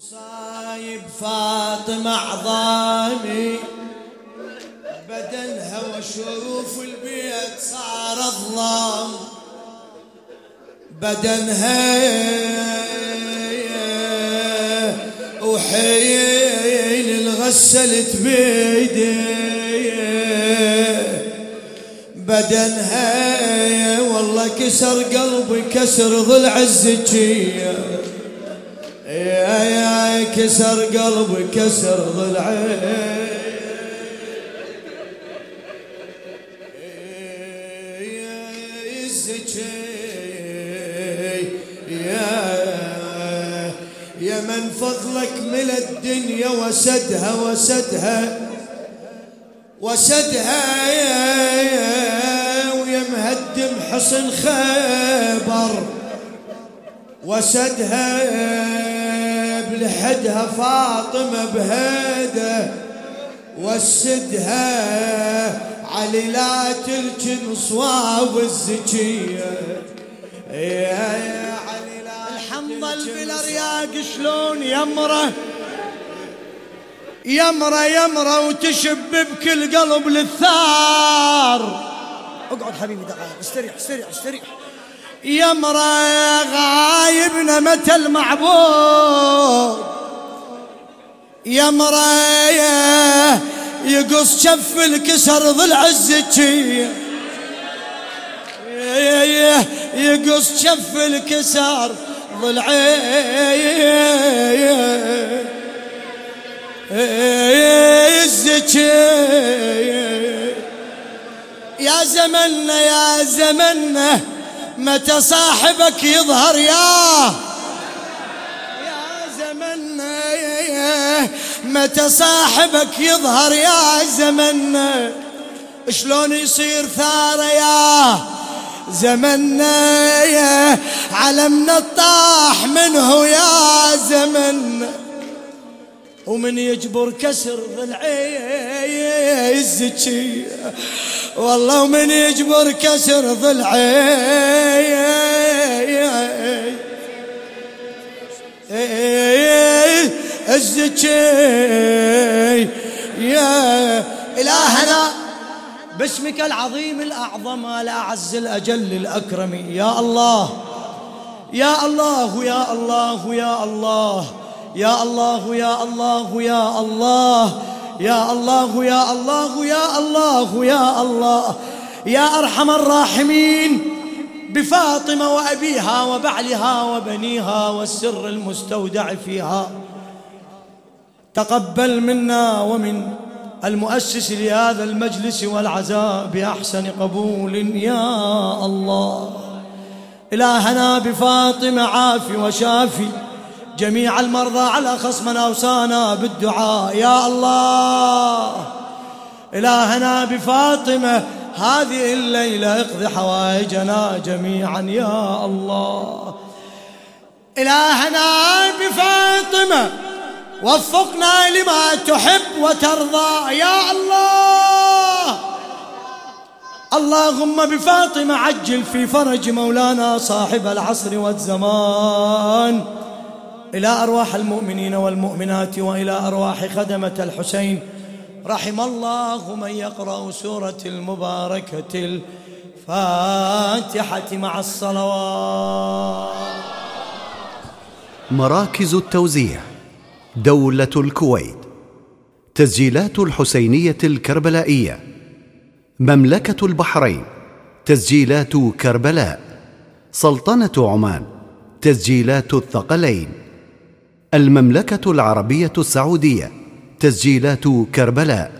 مصايب فاطمة عظامي. بدنها وشوف البيت صار ظلام بدنها وحيل الغسلت بيدي. بدنها والله كسر قلبي كسر ضلع الزكيه يا يا كسر قلبي كسر ضلعي. يا يا من فضلك مل الدنيا وسدها وسدها وسدها. ويا مهدم حصن خيبر وسدها. لحدها فاطمة بهيدة وسدها علي لا تلجن صواب الزكية. يا يا علي لا الحنظل بالارياق شلون يمرة. يمرة يمرة وتشب بكل قلب للثار. اقعد حبيبي دقائق استريح استريح استريح. يمرة غايبنا متى المعبود؟ يمرة يقص شف الكسر ضلع الزكية يقص شف الكسر ضلع. الزكية يا زمنا يا زمنا متى صاحبك يظهر يا متى صاحبك يظهر يا زمن؟ شلون يصير ثار يا زمنا يا علمنا الطاح منه يا زمن. ومن يجبر كسر ضلعي الزكي والله ومن يجبر كسر ضلعي الزكي يا إلهنا باسمك العظيم الأعظم الأعز الأجل الأكرم يا الله يا الله يا الله يا الله يا الله يا الله يا الله يا الله يا الله يا الله يا الله يا أرحم الراحمين بفاطمة وأبيها وبعلها وبنيها والسر المستودع فيها تقبل منا ومن المؤسس لهذا المجلس والعزاء بأحسن قبول يا الله. إلهنا بفاطمة عافي وشافي جميع المرضى على خصمنا أوصانا بالدعاء يا الله. إلهنا بفاطمة هذه الليلة اقضي حوائجنا جميعا يا الله. إلهنا بفاطمة وفقنا لما تحب وترضى. يا الله! اللهم بفاطمة عجل في فرج مولانا صاحب العصر والزمان. إلى أرواح المؤمنين والمؤمنات وإلى أرواح خدمة الحسين. رحم الله من يقرأ سورة المباركة الفاتحة مع الصلوات. مراكز التوزيع. دولة الكويت. تسجيلات الحسينية الكربلائية. مملكة البحرين. تسجيلات كربلاء. سلطنة عمان. تسجيلات الثقلين. المملكة العربية السعودية. تسجيلات كربلاء.